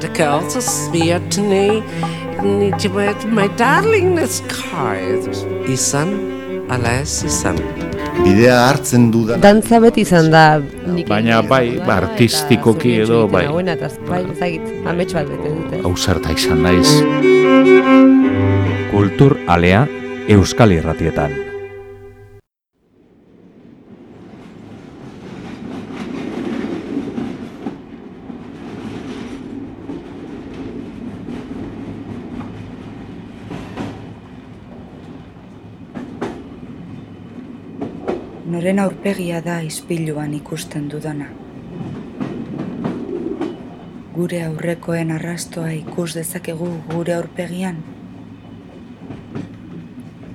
de kaarten smeer te nee. Niet je weet, my darling is kaart. Izan, alas izan. Bidea hartzen dudan. Dantza beti izan da nik Baina bai, ba, artistikoki edo, bai. Hauena, eta bai, ezagit, amets bat bete dute. Hau zerta izan naiz. Kultur alea Euskal Irratietan. Noren aurpegia da ispiluan ikusten dudana. Gure aurrekoen arrastoa ikus dezakegu gure aurpegian.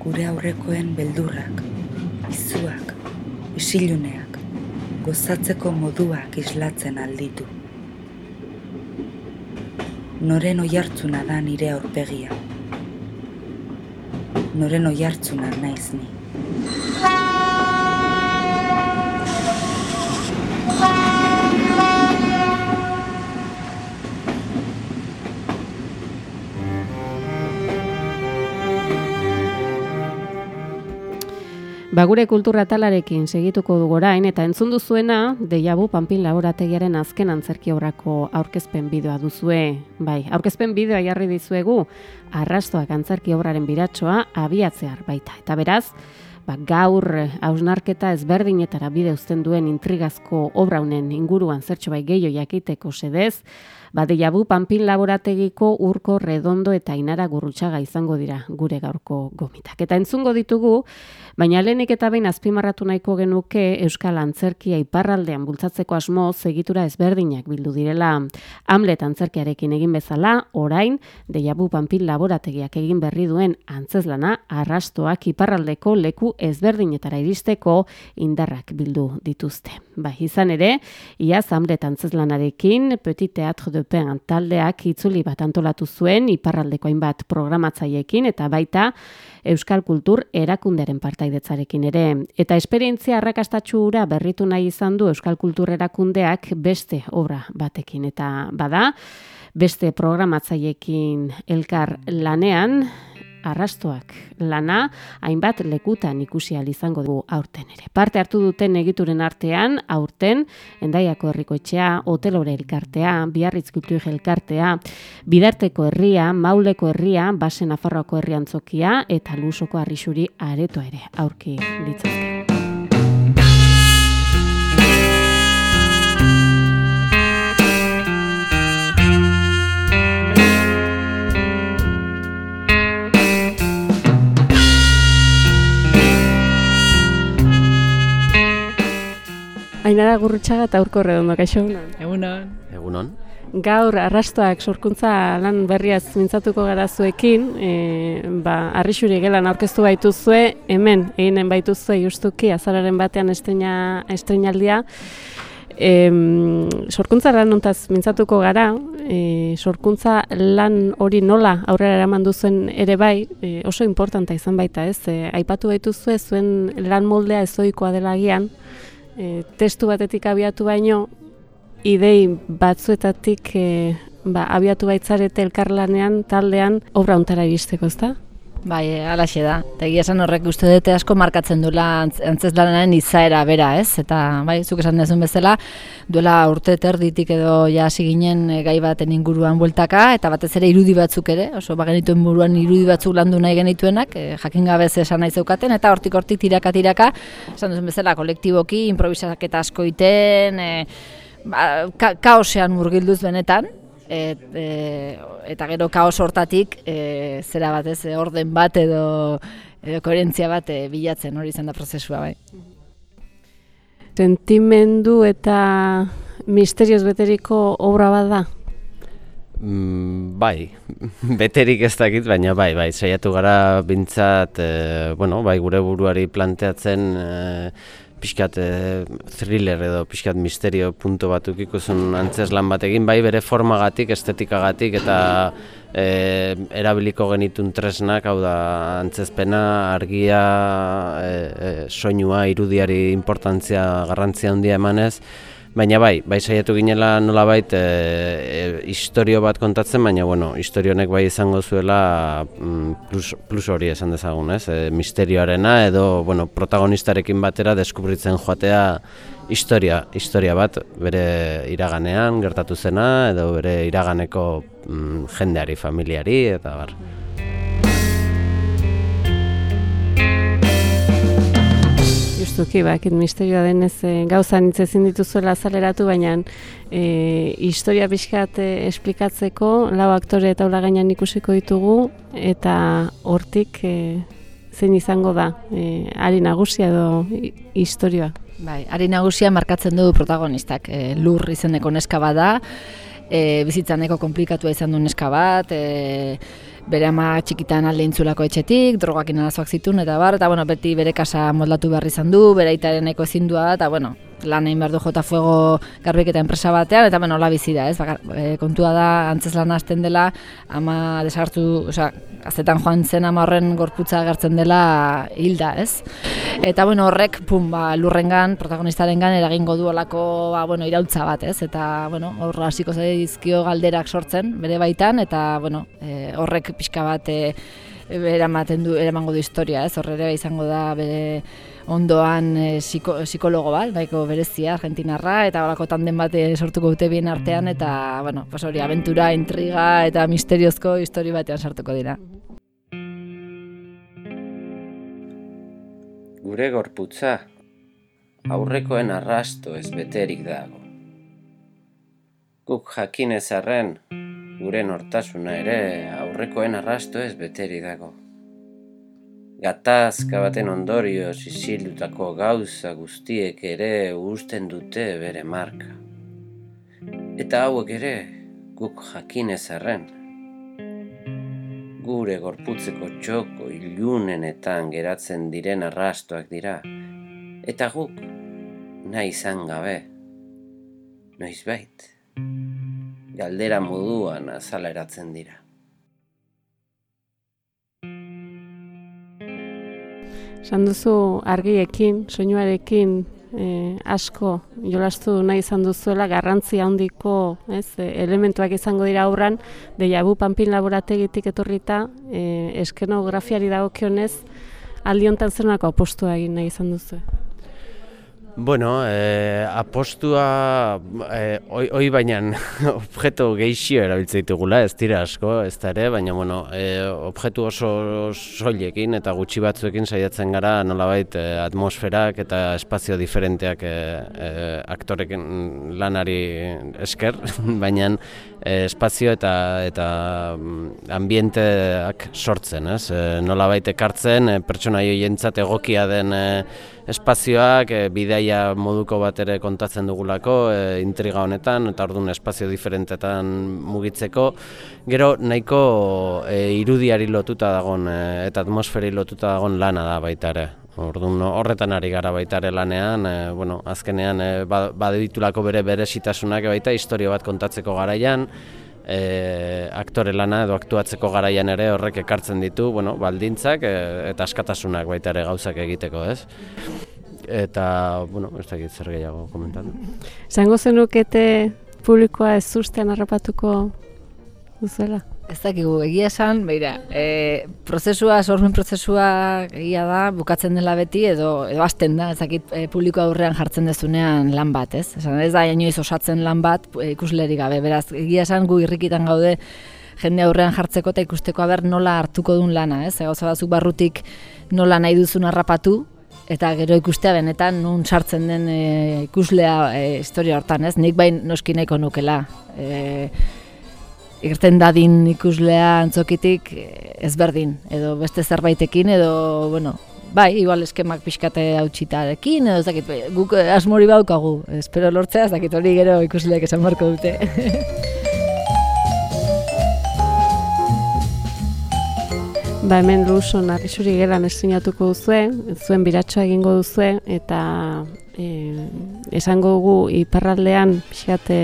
Gure aurrekoen beldurrak, izuak, isiluneak, gozatzeko moduak islatzen alditu. Noren oihartzuna da nire aurpegia. Noren oihartzuna naiz ni. Ba gure kultura talarekin segituko dugu orain eta entzun duzuena Deiabu Panpin laborategiaren azken antzerki obrako aurkezpen bideoa duzue. Bai, aurkezpen bideoa jarri dizuegu arrastoak antzerki obraren biratsoa abiatzear baita. Eta beraz, ba, gaur hausnarketa ezberdinetara bide uzten duen intrigazko obra honen inguruan zertxo bai gehiago jakiteko sedez, ba, Deiabu Panpin laborategiko urko redondo eta inara gurrutxaga izango dira gure gaurko gomitak. Eta entzungo ditugu, Baina lehenik eta behin azpimarratu nahiko genuke Euskal Antzerkia iparraldean bultzatzeko asmo segitura ezberdinak bildu direla. Hamlet antzerkiarekin egin bezala, orain, Deiabu Panpil laborategiak egin berri duen antzezlana arrastoak iparraldeko leku ezberdinetara iristeko indarrak bildu dituzte. Ba, izan ere, iaz Hamlet antzezlanarekin Petit Teatro de Pen taldeak itzuli bat antolatu zuen iparraldeko hainbat programatzaiekin eta baita Euskal Kultur erakunderen partaidetzarekin ere. Eta esperientzia arrakastatxu hura berritu nahi izan du Euskal Kultur erakundeak beste obra batekin. Eta bada, beste programatzaiekin elkar lanean, arrastoak lana hainbat lekutan ikusi ahal izango du aurten ere. Parte hartu duten egituren artean aurten Endaiako herriko etxea, Hotelore elkartea, Biarritz kultur elkartea, Bidarteko herria, Mauleko herria, Basen Nafarroako herriantzokia eta Lusoko arrisuri aretoa ere aurki ditzazke. Ainara gurrutxaga eta aurko redondo, kaixo egunon? Egunon. Egunon. Gaur arrastoak sorkuntza lan berriaz mintzatuko gara zuekin, e, ba, arrixuri gelan aurkeztu baituzue, hemen eginen baituzue justuki azararen batean estrena, estrenaldia. E, sorkuntza lan ontaz mintzatuko gara, e, sorkuntza lan hori nola aurrera eraman duzuen ere bai, e, oso importanta izan baita ez, e, aipatu baituzue zuen lan moldea ezoikoa dela agian, e, testu batetik abiatu baino, idei batzuetatik e, ba, abiatu baitzarete elkarlanean, taldean, obra ontara iristeko, ezta? Bai, alaxe da. Eta egia esan horrek uste dute asko markatzen duela antzeslanaren izaera bera, ez? Eta bai, zuk esan dezun bezala, duela urte terditik edo ja hasi ginen e, gai baten inguruan bueltaka, eta batez ere irudi batzuk ere, oso bagenituen buruan irudi batzuk landu nahi genituenak, e, jakin gabe esan nahi zeukaten, eta hortik hortik tiraka tiraka, esan duzun bezala, kolektiboki, improvisaketa asko iten, e, ba, ka kaosean murgilduz benetan, et, e, eta gero kaos hortatik e, zera bat ez, orden bat edo, edo koherentzia bat e, bilatzen hori izan da prozesua bai. Sentimendu eta misterioz beteriko obra bat da? Mm, bai, beterik ez dakit, baina bai, bai, saiatu gara bintzat, e, bueno, bai, gure buruari planteatzen e, pixkat e, thriller edo pixkat misterio punto batuk ikusun antzeslan bat egin, bai bere formagatik, estetikagatik eta e, erabiliko genitun tresnak, hau da antzezpena, argia, e, e, soinua, irudiari importantzia, garrantzia handia emanez, Baina bai, bai saiatu ginela nolabait e, e, historio bat kontatzen, baina bueno, historio honek bai izango zuela mm, plus, plus hori esan dezagun, ez? E, misterioarena edo bueno, protagonistarekin batera deskubritzen joatea historia, historia bat bere iraganean gertatu zena edo bere iraganeko mm, jendeari, familiari eta bar. Justuki, bakit misterioa denez e, gauza nitz ezin dituzuela azaleratu, baina e, historia pixkat e, esplikatzeko lau aktore eta ula gainan ikusiko ditugu, eta hortik e, zein izango da, e, ari nagusia edo historioa. Bai, ari nagusia markatzen du protagonistak, e, lur izeneko neska bada, e, bizitzaneko komplikatua izan du neska bat, e, bere ama txikitan alde intzulako etxetik, drogakin arazoak zituen, eta bar, eta bueno, beti bere kasa moldatu behar izan du, bere aitaren eko ezin eta bueno, lan egin behar du jota fuego garbik eta enpresa batean, eta bueno, hola bizi da, ez? Bakar, e, kontua da, antzez lan hasten dela, ama desartu, osea, azetan joan zen ama horren gorputza agertzen dela hilda, ez? Eta bueno, horrek, pum, ba, lurrengan, protagonistarengan eragingo du olako, ba, bueno, irautza bat, ez? Eta, bueno, horra hasiko zaizkio galderak sortzen, bere baitan, eta, bueno, e, horrek pixka bat, e, eramaten du, eramango du historia, ez? Horre izango da, bere, ondoan e, psikologo bat, baiko berezia, argentinarra, eta horako tanden bat eh, sortuko dute bien artean, eta, bueno, pues hori, aventura, intriga eta misteriozko histori batean sartuko dira. Gure gorputza, aurrekoen arrasto ez beterik dago. Guk jakin ezarren, gure nortasuna ere aurrekoen arrasto ez beterik dago gatazka baten ondorio zizildutako gauza guztiek ere usten dute bere marka. Eta hauek ere guk jakinez arren. Gure gorputzeko txoko ilunenetan geratzen diren arrastoak dira. Eta guk nahi izan gabe. Noiz bait. Galdera moduan azaleratzen dira. Esan duzu argiekin, soinuarekin e, asko jolastu nahi izan duzuela garrantzia handiko ez, e, elementuak izango dira aurran, deiabu panpin laborategitik etorrita e, eskenografiari dagokionez aldiontan zenako apostua egin nahi izan duzu. Bueno, eh, apostua eh, oi, oi baina objeto geixio erabiltzen ditugula, ez dira asko, ez da ere, baina bueno, eh, objektu oso soilekin eta gutxi batzuekin saiatzen gara nolabait eh, atmosferak eta espazio diferenteak eh, eh, aktorekin lanari esker, baina eh, espazio eta eta mm, ambienteak sortzen, ez? Eh, nolabait ekartzen eh, pertsona joientzat egokia den eh, espazioak e, bidaia moduko bat ere kontatzen dugulako e, intriga honetan eta orduan espazio diferentetan mugitzeko gero nahiko e, irudiari lotuta dagon e, eta atmosferi lotuta dagon lana da baita ere Orduan horretan ari gara baita ere lanean, e, bueno, azkenean e, baditulako bere beresitasunak baita historia bat kontatzeko garaian, e, aktore lana edo aktuatzeko garaian ere horrek ekartzen ditu, bueno, baldintzak e, eta askatasunak baita ere gauzak egiteko, ez? Eta, bueno, ez dakit zer gehiago komentatu. Zango zenukete publikoa ez zuztean harrapatuko duzuela? Ez dakigu, egia esan, beira, e, prozesua, sormen prozesua egia da, bukatzen dela beti, edo, edo azten da, ez dakit e, publiko aurrean jartzen dezunean lan bat, ez? Esan, ez da, inoiz osatzen lan bat e, ikusleri gabe, beraz, egia esan gu irrikitan gaude jende aurrean jartzeko eta ikusteko aber nola hartuko duen lana, ez? Ego zabazuk barrutik nola nahi duzun harrapatu, eta gero ikustea benetan nun sartzen den e, ikuslea e, historia hortan, ez? Nik bain noski nahiko nukela. E, irten dadin ikuslea antzokitik ezberdin, edo beste zerbaitekin, edo, bueno, bai, igual eskemak pixkate hautsitarekin, edo zakit, guk asmori baukagu, espero lortzea, zakit hori gero ikusleak esan marko dute. Ba hemen luso narrizuri gelan esinatuko duzue, zuen biratxoa egingo duzue, eta e, esango dugu iparraldean pixkate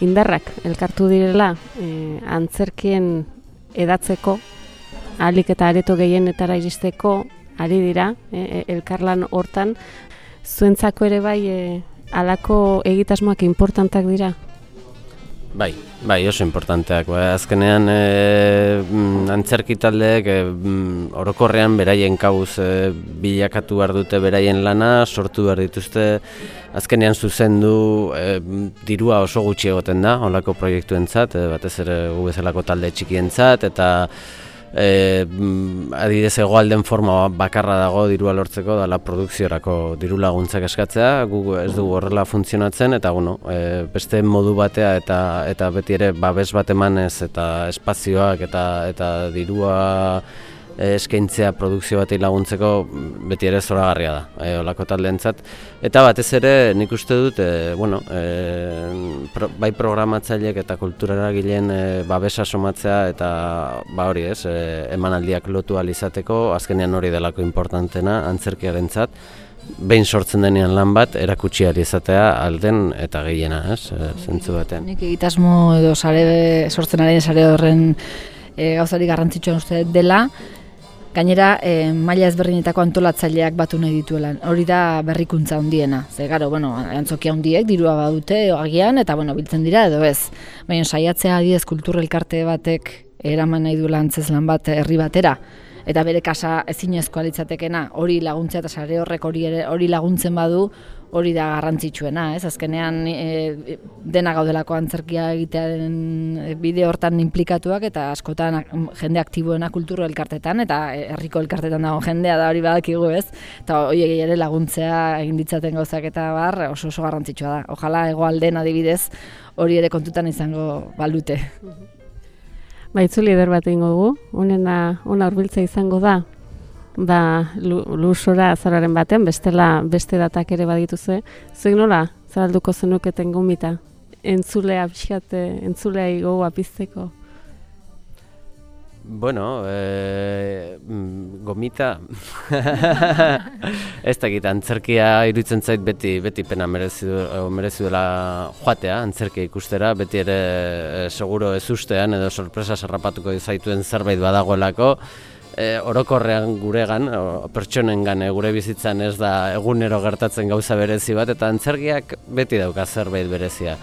indarrak elkartu direla e, antzerkien edatzeko, alik eta areto gehienetara iristeko ari dira e, e, elkarlan hortan. Zuentzako ere bai e, alako egitasmoak importantak dira? Bai, bai, oso importanteak. Ba, azkenean e, antzerki taldeek e, orokorrean beraien kauz e, bilakatu behar dute beraien lana, sortu behar dituzte azkenean zuzendu e, dirua oso gutxi egoten da, holako proiektuentzat, e, batez ere gu talde txikientzat eta e, adidez egoalden forma bakarra dago dirua lortzeko dala produkziorako diru laguntzak eskatzea, gu ez dugu horrela funtzionatzen eta bueno, e, beste modu batea eta eta beti ere babes bat emanez eta espazioak eta eta dirua eskaintzea produkzio batei laguntzeko beti ere zoragarria da, e, olako taldeentzat. Eta batez ere nik uste dut, e, bueno, e, pro, bai programatzaileek eta kulturara gileen e, babesa somatzea eta ba hori ez, e, emanaldiak lotu izateko azkenean hori delako importantena antzerkiarentzat behin sortzen denean lan bat erakutsi izatea alden eta gehiena, ez, e, zentzu batean. Nik egitasmo edo sare sortzen ari sare horren e, gauzari garrantzitsua uste dela, Gainera, e, maila ezberdinetako antolatzaileak batu nahi dituela. Hori da berrikuntza handiena. Ze garo, bueno, antzoki handiek dirua badute agian eta bueno, biltzen dira edo ez. Baina saiatzea adiez kulturrelkarte batek eraman nahi du lan bat herri batera eta bere kasa ezinezko alitzatekena hori laguntzea eta sare horrek hori hori laguntzen badu hori da garrantzitsuena, ez? Azkenean e, dena gaudelako antzerkia egitearen e, bide hortan inplikatuak eta askotan jende aktiboena kulturo elkartetan eta herriko elkartetan dago jendea da hori badakigu, ez? Eta hori ere laguntzea egin ditzaten gauzak eta bar oso oso garrantzitsua da. Ojalá hegoalden adibidez hori ere kontutan izango balute. Baitzuli eder bat ingo gu, honena ona hurbiltza izango da, ba, lusora azararen baten, bestela beste datak ere badituzue. Zuek nola, zaralduko zenuketen gomita? Entzulea, pixkate, entzulea igoa pizteko? Bueno, e, gomita ez da gita, antzerkia iruditzen zait beti beti pena merezi, merezi dela joatea, antzerkia ikustera, beti ere e, seguro ez ustean edo sorpresa sarrapatuko izaituen zerbait badagoelako, e, orokorrean guregan, pertsonengan e, gure bizitzan ez da egunero gertatzen gauza berezi bat, eta antzergiak beti dauka zerbait berezia.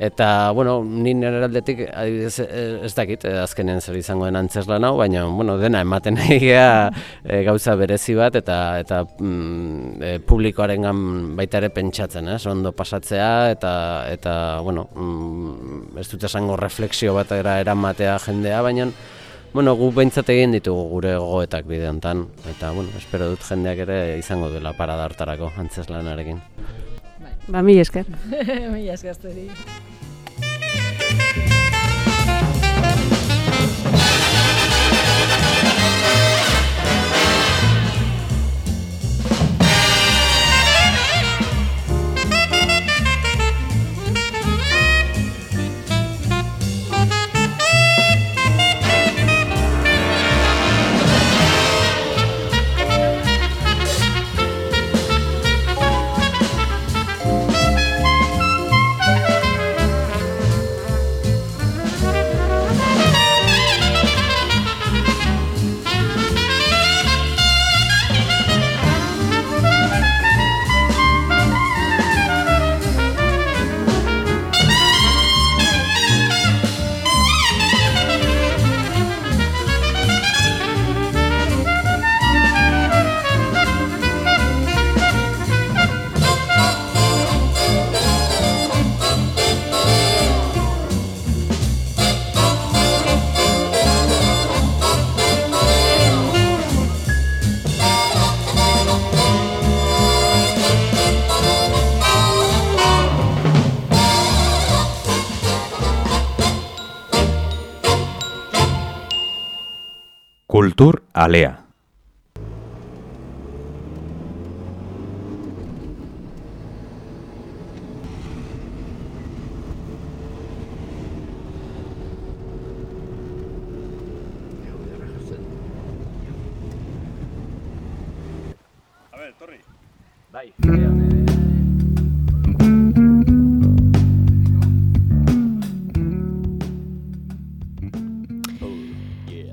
Eta, bueno, ni nire aldetik, adibidez, e, ez dakit, e, azkenen zer izango den antzeslan hau, baina, bueno, dena ematen egia e, gauza berezi bat, eta eta mm, e, publikoaren baita ere pentsatzen, ez, ondo pasatzea, eta, eta bueno, mm, ez dut esango refleksio bat eramatea jendea, baina, Bueno, gu behintzat egin ditugu gure gogoetak bide honetan, eta bueno, espero dut jendeak ere izango duela parada hartarako antzeslanarekin. Ba, mi esker. mi esker, Kultur Alea.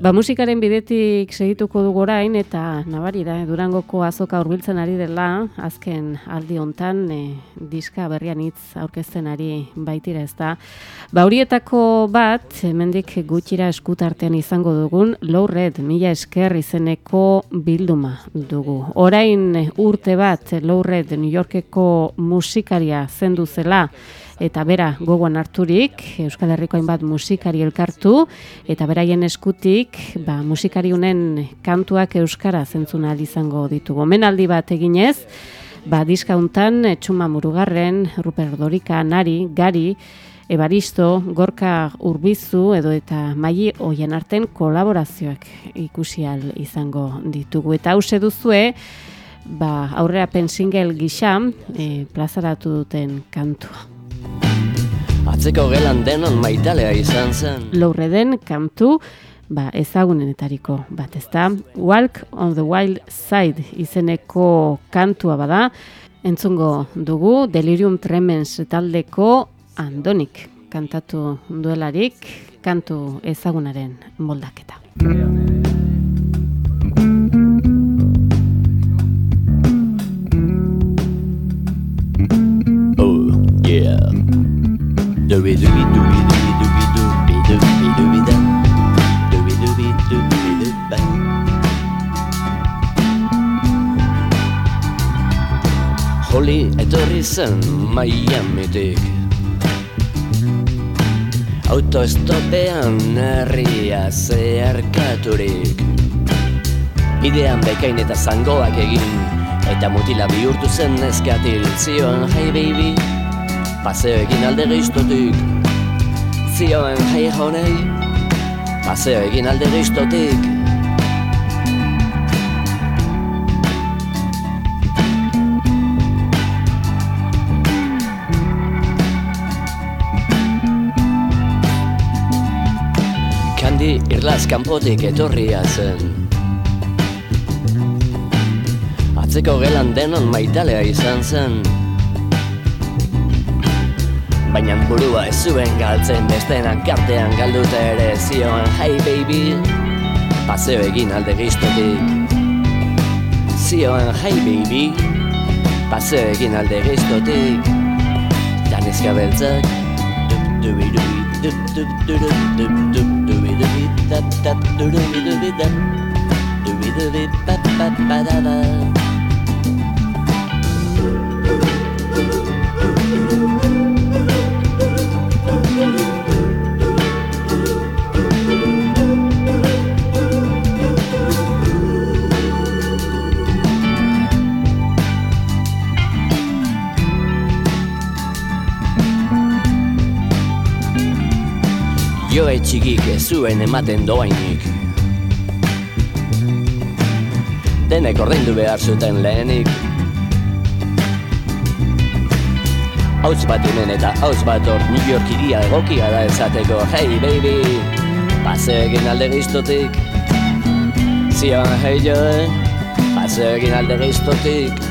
Ba, musikaren bidetik segituko dugu orain eta nabari da, Durangoko azoka hurbiltzen ari dela, azken aldi hontan e, diska berrian hitz aurkezten ari baitira ez da. Ba, horietako bat, hemendik gutxira eskutartean izango dugun, Low Red, mila esker izeneko bilduma dugu. Orain urte bat, Low Red, New Yorkeko musikaria zendu zela, eta bera gogoan harturik Euskal Herriko hainbat musikari elkartu eta beraien eskutik ba, musikari unen kantuak euskara zentzuna izango ditugu. Menaldi bat eginez, ba, diskauntan Txuma Murugarren, Ruper Dorika, Nari, Gari, Ebaristo, Gorka Urbizu edo eta Maili hoien arten kolaborazioak ikusial izango ditugu. Eta hause duzue, ba, aurrera pensingel gixam e, plazaratu duten kantua. Atzeko gelan denon maitalea izan zen. Lourreden kantu ba, ezagunenetariko bat ezta. Walk on the Wild Side izeneko kantua bada. Entzungo dugu Delirium Tremens taldeko Andonik kantatu duelarik kantu ezagunaren moldaketa. Oh, yeah. Holly etorri zen Miamitik Autoestopean herria zeharkaturik. Bidean bekain eta zangoak egin Eta mutila bihurtu zen neskatil Zion, hey baby Paseo egin alde geiztotik Zioen, hey honey Paseo egin alde geiztotik Kandi irlaz kanpotik etorria zen. Atzeko gelan denon maitalea izan zen Baina burua ez zuen galtzen bestenan kartean galduta ere zioan Hey baby, paseo egin alde giztotik Zioan hey baby, paseo egin alde giztotik Danezka beltzak. Dubi dubi Txikik ez zuen ematen doainik Denek ordaindu behar zuten lehenik. Hauts bat hemen eta hauts bat hor New York iria egokia da esateko. Hey baby, paseo egin alde giztotik. Zion hey Joe, paseo egin alde giztotik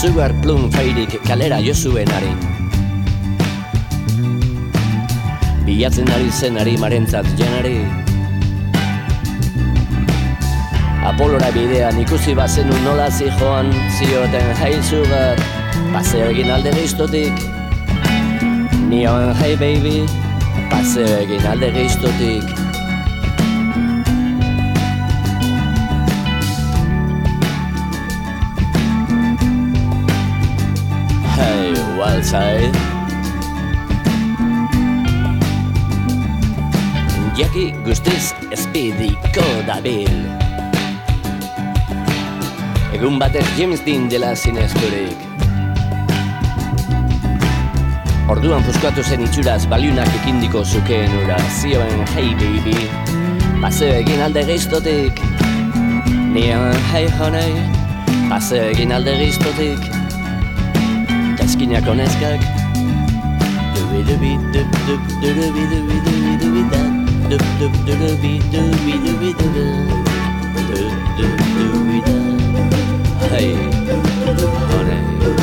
Sugar Plum feirik kalera jo zuen harin Bilatzen ari zen ari marentzat janari Apolora bidean ikusi bazenu nola zijoan Zioten hey sugar, paseo egin alde geiztotik Nioen hey baby, paseo egin alde geiztotik Side Jaki guztiz espidiko dabil Egun batek James Dean dela zinezturik Orduan puskatu zen itxuraz baliunak ekindiko zukeen ura. Zioen hey baby. Paseo egin alde geiztotik Nion hey honey. Paseo egin alde geiztotik zinak honezkak Hey, honey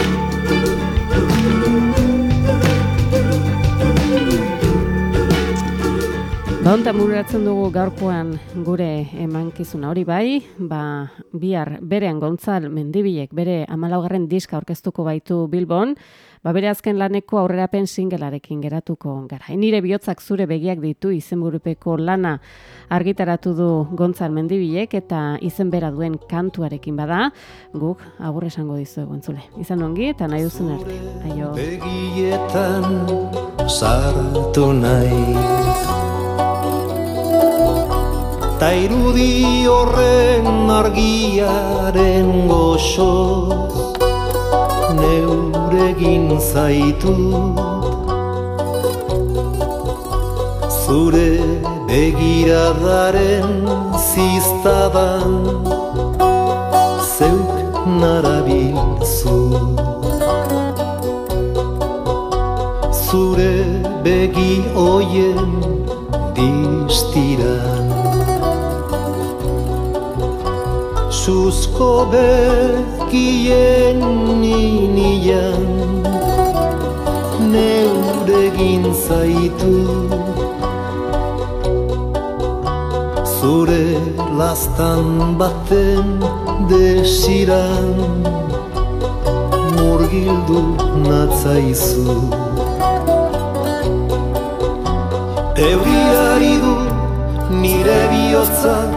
Baunta murratzen dugu gaurkoan gure emankizuna hori bai, ba, bihar berean gontzal mendibilek bere amalaugarren diska aurkeztuko baitu Bilbon, ba, bere azken laneko aurrerapen singelarekin geratuko gara. Nire bihotzak zure begiak ditu izenburupeko lana argitaratu du gontzal mendibilek eta izen bera duen kantuarekin bada, guk agur esango dizu egontzule. Izan ongi eta nahi duzun arte. Aio. Begietan sartu nahi Ta irudi horren argiaren goxo Neuregin zaitu Zure begiradaren ziztadan Zeuk narabilzu. Zure begi oien distiran Suzko bekien ninian Neuregin zaitu. Zure lastan baten desiran Murgildu natzaizu. Euriari du nire bihotzak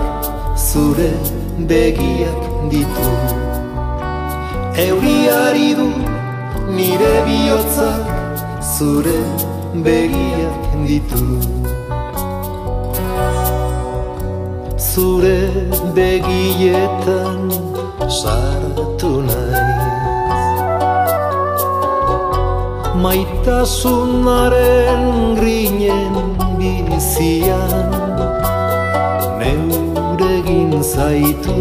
zure begiak ditu. Euriari du nire bihotzak zure begiak ditu. Zure begietan sartu naiz. Maitasunaren grinen bizian Neuregin zaitu.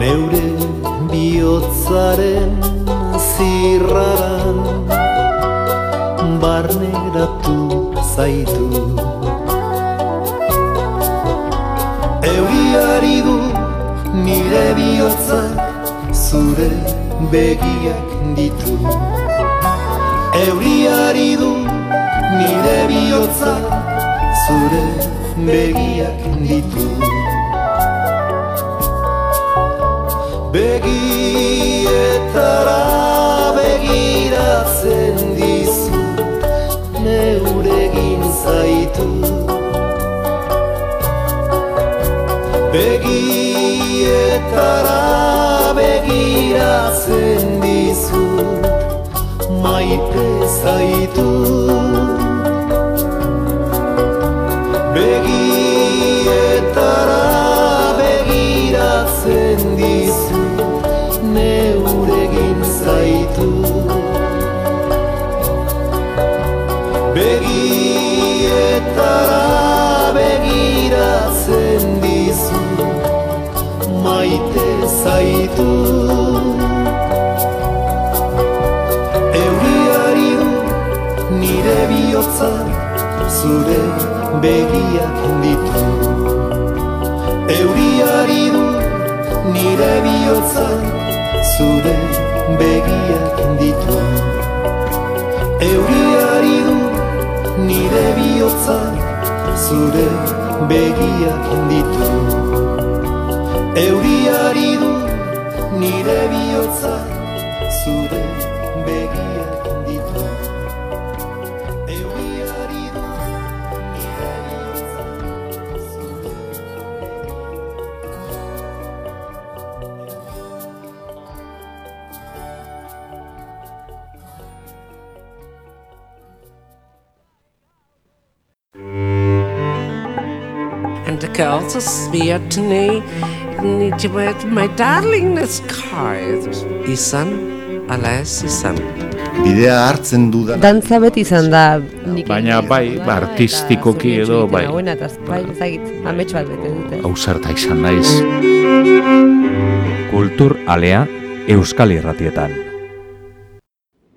Neure bihotzaren zirraran Barneratu zaitu. Euriari du nire bihotzak zure begiak ditu. Euriari du nire bihotzak zure begiak ditu. Begietara begiratzen dizu neuregin zaitu. Begietara begiratzen dizut maite zaitu Begietara also smear to me, my darling, this car, Isan. Izan, alas, izan. Bidea hartzen dudan Dantza beti izan da Baina bai, ba, artistikoki edo, bai. Buena, eta bai, ezagit, amets bat bete dute. Ausarta izan naiz. Kultur alea Euskal Irratietan.